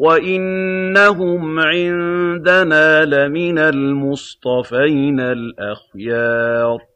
وَإِنَّهُمْ عِندَنَا لَمِنَ الْمُصْطَفَيْنَ الْأَخْيَارِ